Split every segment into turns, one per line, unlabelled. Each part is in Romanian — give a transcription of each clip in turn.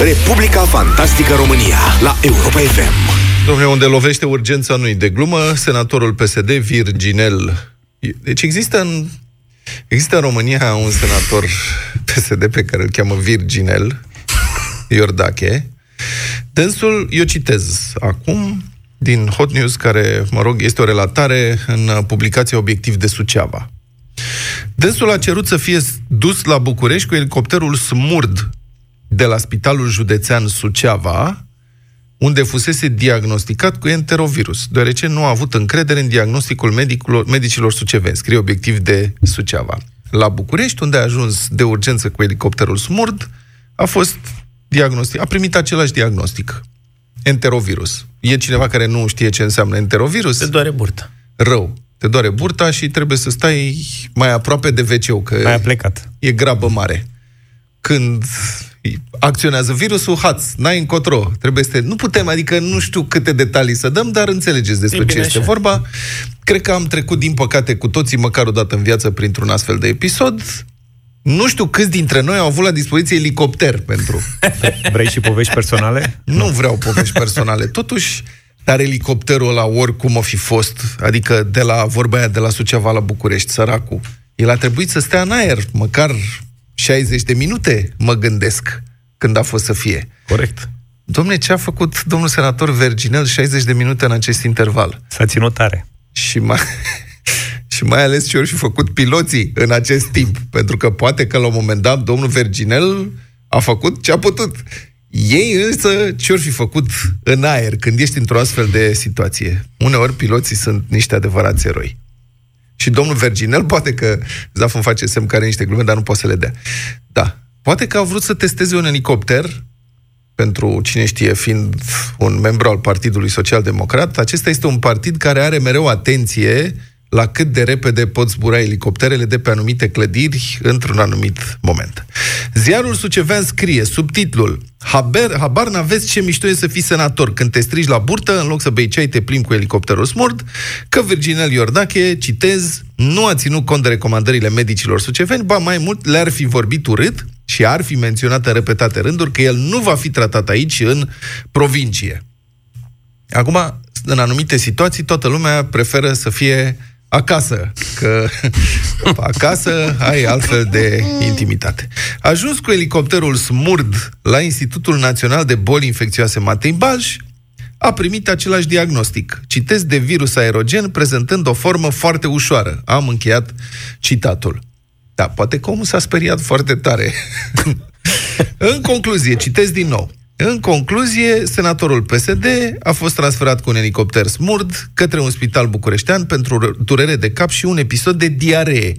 Republica Fantastică România la Europa FM.
Domnule, unde lovește urgența nu de glumă, senatorul PSD Virginel. Deci există în, există în România un senator PSD pe care îl cheamă Virginel Iordache. Dânsul, eu citez acum, din Hot News, care, mă rog, este o relatare în publicația Obiectiv de Suceava. Dânsul a cerut să fie dus la București cu elicopterul Smurd de la Spitalul Județean Suceava, unde fusese diagnosticat cu enterovirus, deoarece nu a avut încredere în diagnosticul medicilor, medicilor sucevenți, scrie obiectiv de Suceava. La București, unde a ajuns de urgență cu elicopterul Smurd, a fost diagnostic, a primit același diagnostic. Enterovirus. E cineva care nu știe ce înseamnă enterovirus?
Te doare burta.
Rău. Te doare burta și trebuie să stai mai aproape de wc că
mai a plecat.
e grabă mare. Când acționează virusul, haț, n-ai încotro. Trebuie să te... Nu putem, adică nu știu câte detalii să dăm, dar înțelegeți despre ce este așa. vorba. Cred că am trecut, din păcate, cu toții, măcar o dată în viață, printr-un astfel de episod. Nu știu câți dintre noi au avut la dispoziție elicopter pentru...
Vrei și povești personale?
Nu vreau povești personale. Totuși, dar elicopterul ăla, oricum o fi fost, adică de la vorba aia de la Suceava la București, săracul, el a trebuit să stea în aer, măcar 60 de minute, mă gândesc, când a fost să fie.
Corect.
Domne, ce a făcut domnul senator Verginel 60 de minute în acest interval?
S-a ținut tare.
Și mai, și mai ales ce au și făcut piloții în acest timp. Pentru că poate că la un moment dat domnul Verginel a făcut ce a putut. Ei însă ce-or fi făcut în aer când ești într-o astfel de situație? Uneori piloții sunt niște adevărați eroi. Și domnul Verginel, poate că Zaf îmi face semn care niște glume, dar nu poate să le dea. Da. Poate că a vrut să testeze un elicopter pentru cine știe, fiind un membru al Partidului Social Democrat, acesta este un partid care are mereu atenție la cât de repede pot zbura elicopterele de pe anumite clădiri într-un anumit moment. Ziarul Sucevean scrie subtitlul Haber, Habar n-aveți ce mișto e să fii senator când te strigi la burtă, în loc să bei ceai, te plimbi cu elicopterul smurd, că Virginel Iordache, citez, nu a ținut cont de recomandările medicilor suceveni, ba mai mult le-ar fi vorbit urât și ar fi menționat în repetate rânduri că el nu va fi tratat aici, în provincie. Acum, în anumite situații, toată lumea preferă să fie acasă, că acasă ai altfel de intimitate. Ajuns cu elicopterul smurd la Institutul Național de Boli Infecțioase Matei Balș, a primit același diagnostic. Citesc de virus aerogen prezentând o formă foarte ușoară. Am încheiat citatul. Da, poate că omul s-a speriat foarte tare. În concluzie, citesc din nou. În concluzie, senatorul PSD a fost transferat cu un elicopter smurd către un spital bucureștean pentru durere de cap și un episod de diaree.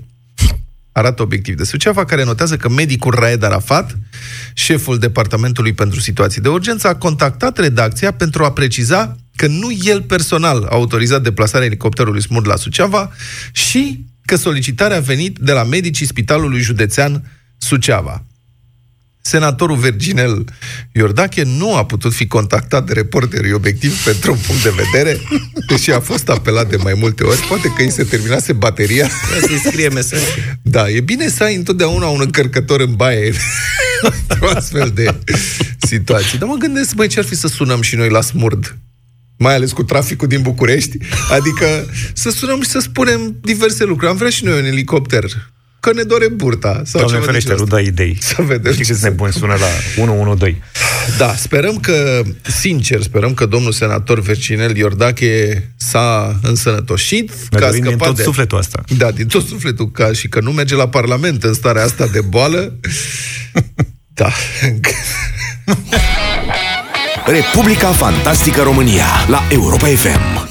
Arată obiectiv de Suceava, care notează că medicul Raed Arafat, șeful Departamentului pentru Situații de Urgență, a contactat redacția pentru a preciza că nu el personal a autorizat deplasarea elicopterului smurd la Suceava și că solicitarea a venit de la medicii Spitalului Județean Suceava senatorul Virginel Iordache nu a putut fi contactat de reporterii obiectiv pentru un punct de vedere, deși a fost apelat de mai multe ori. Poate că îi se terminase bateria.
Să-i scrie mesaj.
Da, e bine să ai întotdeauna un încărcător în baie într-o astfel de situații. Dar mă gândesc, băi, ce ar fi să sunăm și noi la smurd? mai ales cu traficul din București, adică să sunăm și să spunem diverse lucruri. Am vrea și noi un elicopter că ne dore burta.
Sau Doamne ferește, nu dai idei.
Să vedem.
Știți câți nebuni sună la 112.
Da, sperăm că, sincer, sperăm că domnul senator Vercinel Iordache s-a însănătoșit.
Ne ca din tot de... sufletul asta.
Da, din tot sufletul, ca și că nu merge la Parlament în starea asta de boală. da.
Republica Fantastică România la Europa FM.